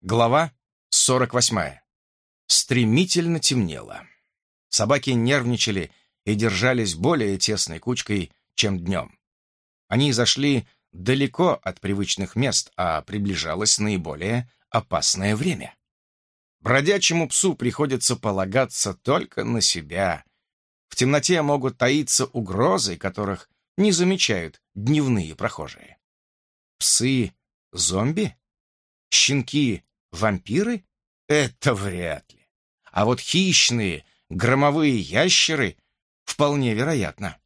Глава 48. Стремительно темнело. Собаки нервничали и держались более тесной кучкой, чем днем. Они зашли далеко от привычных мест, а приближалось наиболее опасное время. Бродячему псу приходится полагаться только на себя. В темноте могут таиться угрозы, которых не замечают дневные прохожие. Псы-зомби? Щенки Вампиры? Это вряд ли. А вот хищные, громовые ящеры вполне вероятно.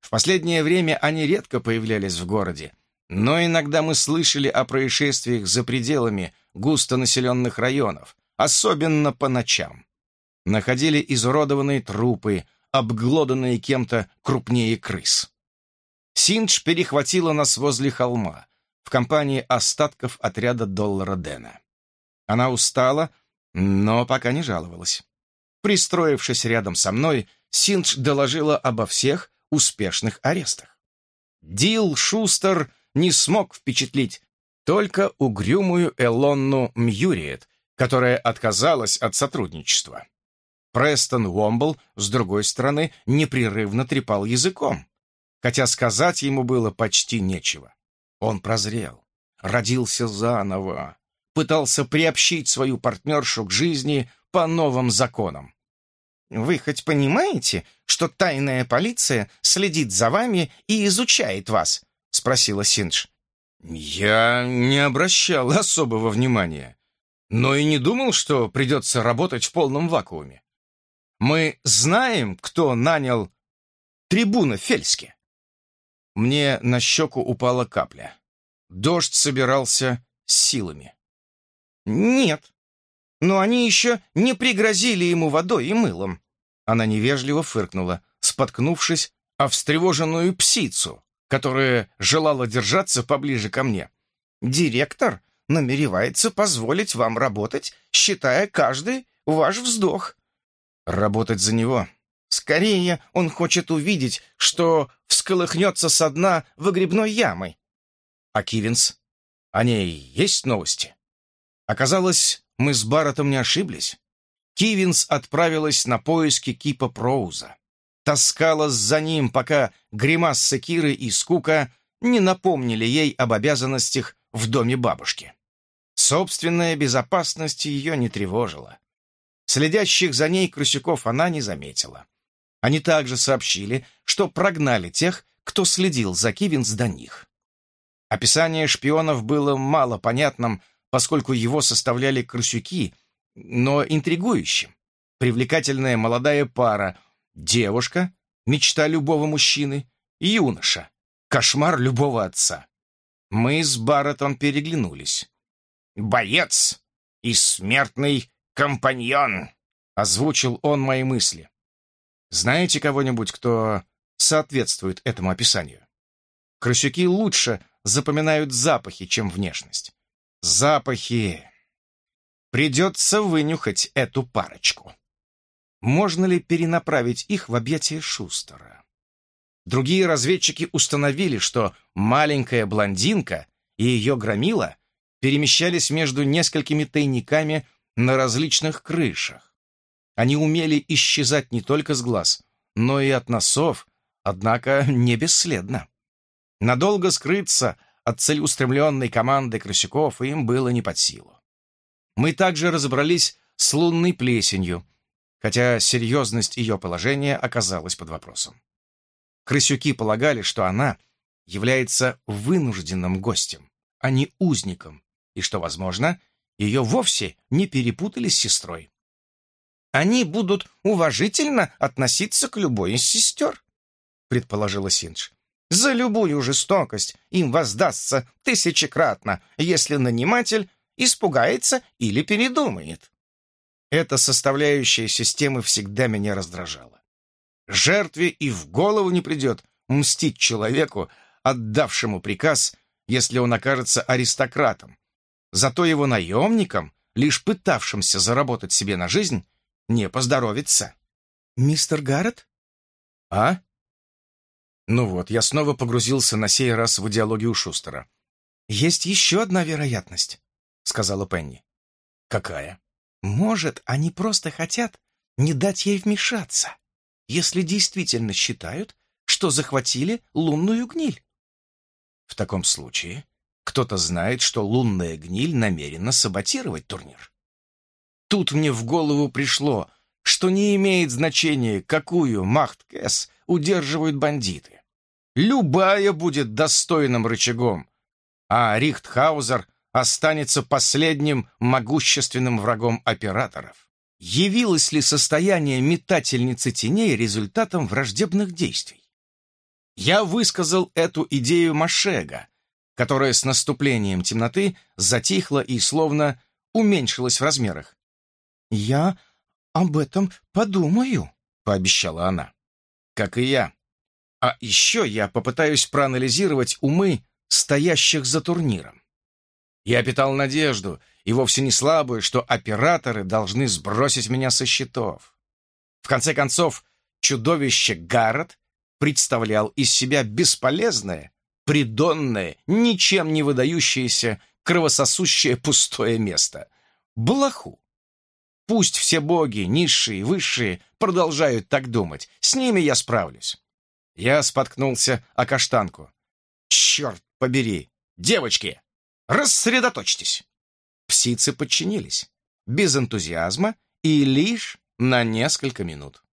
В последнее время они редко появлялись в городе, но иногда мы слышали о происшествиях за пределами густонаселенных районов, особенно по ночам. Находили изуродованные трупы, обглоданные кем-то крупнее крыс. Синдж перехватила нас возле холма, в компании остатков отряда доллара Дэна. Она устала, но пока не жаловалась. Пристроившись рядом со мной, Синдж доложила обо всех успешных арестах. Дил Шустер не смог впечатлить только угрюмую Элонну Мьюриет, которая отказалась от сотрудничества. Престон Уомбл, с другой стороны, непрерывно трепал языком, хотя сказать ему было почти нечего. Он прозрел, родился заново, пытался приобщить свою партнершу к жизни по новым законам. «Вы хоть понимаете, что тайная полиция следит за вами и изучает вас?» — спросила Синдж. «Я не обращал особого внимания, но и не думал, что придется работать в полном вакууме. Мы знаем, кто нанял трибуна Фельски». Мне на щеку упала капля. Дождь собирался силами. «Нет. Но они еще не пригрозили ему водой и мылом». Она невежливо фыркнула, споткнувшись о встревоженную псицу, которая желала держаться поближе ко мне. «Директор намеревается позволить вам работать, считая каждый ваш вздох». «Работать за него?» «Скорее он хочет увидеть, что всколыхнется со дна выгребной ямы». «А Кивинс? О ней есть новости?» Оказалось, мы с Барреттом не ошиблись. Кивинс отправилась на поиски Кипа Проуза. Таскалась за ним, пока гримасы Киры и скука не напомнили ей об обязанностях в доме бабушки. Собственная безопасность ее не тревожила. Следящих за ней крысюков она не заметила. Они также сообщили, что прогнали тех, кто следил за Кивинс до них. Описание шпионов было мало понятным поскольку его составляли крысюки, но интригующим. Привлекательная молодая пара, девушка, мечта любого мужчины, юноша, кошмар любого отца. Мы с Барреттом переглянулись. «Боец и смертный компаньон», — озвучил он мои мысли. «Знаете кого-нибудь, кто соответствует этому описанию?» Крысюки лучше запоминают запахи, чем внешность. Запахи. Придется вынюхать эту парочку. Можно ли перенаправить их в объятия Шустера? Другие разведчики установили, что маленькая блондинка и ее громила перемещались между несколькими тайниками на различных крышах. Они умели исчезать не только с глаз, но и от носов, однако не бесследно. Надолго скрыться от целеустремленной команды крысюков им было не под силу. Мы также разобрались с лунной плесенью, хотя серьезность ее положения оказалась под вопросом. Крысюки полагали, что она является вынужденным гостем, а не узником, и что, возможно, ее вовсе не перепутали с сестрой. «Они будут уважительно относиться к любой из сестер», — предположила Синдж. За любую жестокость им воздастся тысячекратно, если наниматель испугается или передумает. Эта составляющая системы всегда меня раздражала. Жертве и в голову не придет мстить человеку, отдавшему приказ, если он окажется аристократом. Зато его наемникам, лишь пытавшимся заработать себе на жизнь, не поздоровится. «Мистер Гаррет?» «А?» Ну вот, я снова погрузился на сей раз в идеологию Шустера. «Есть еще одна вероятность», — сказала Пенни. Какая? Может, они просто хотят не дать ей вмешаться, если действительно считают, что захватили лунную гниль. В таком случае кто-то знает, что лунная гниль намерена саботировать турнир. Тут мне в голову пришло, что не имеет значения, какую Махт-Кэс удерживают бандиты. Любая будет достойным рычагом, а Рихтхаузер останется последним могущественным врагом операторов. Явилось ли состояние метательницы теней результатом враждебных действий? Я высказал эту идею Машега, которая с наступлением темноты затихла и словно уменьшилась в размерах. «Я об этом подумаю», — пообещала она. «Как и я. А еще я попытаюсь проанализировать умы стоящих за турниром. Я питал надежду, и вовсе не слабую, что операторы должны сбросить меня со счетов. В конце концов, чудовище Гаррет представлял из себя бесполезное, придонное, ничем не выдающееся, кровососущее пустое место. Блоху. Пусть все боги, низшие высшие, продолжают так думать. С ними я справлюсь. Я споткнулся о каштанку. Черт побери! Девочки, рассредоточьтесь! Псицы подчинились. Без энтузиазма и лишь на несколько минут.